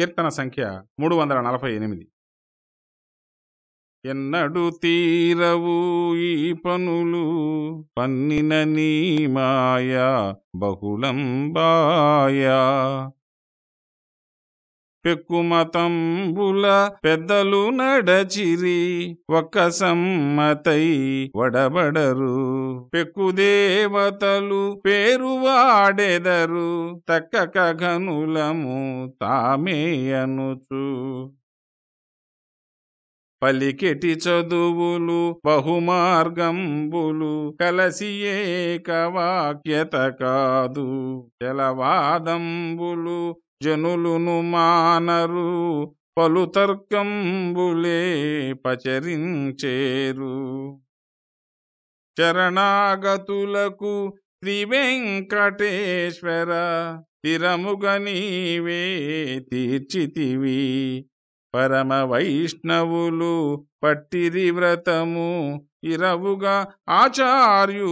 కీర్తన సంఖ్య మూడు వందల నలభై ఎనిమిది. ఎన్నడు తీరవు ఈ పనులు పన్నిన నీ మాయా బహుళంబాయా. పెక్కుమతంబుల పెద్దలు నడచిరి ఒక్క సమ్మతై వడబడరు. పెక్కుదేవతలు పేరు వాడెదరు తక్క గనులము తామేయనుచు పలికెటి చదువులు బహుమార్గంబులు కలసి ఏకవాక్యత కాదు జలవాదంబులు జనులును మానరు పలు తర్కంబులే పచరించేరు. చరణాగతులకు త్రివెంకటేశ్వర వెంకటేశ్వర నీవే తీర్చితివి. పరమ వైష్ణవులు పట్టిరి వ్రతము ఇరవుగా ఆచార్యులేరుగుదురు.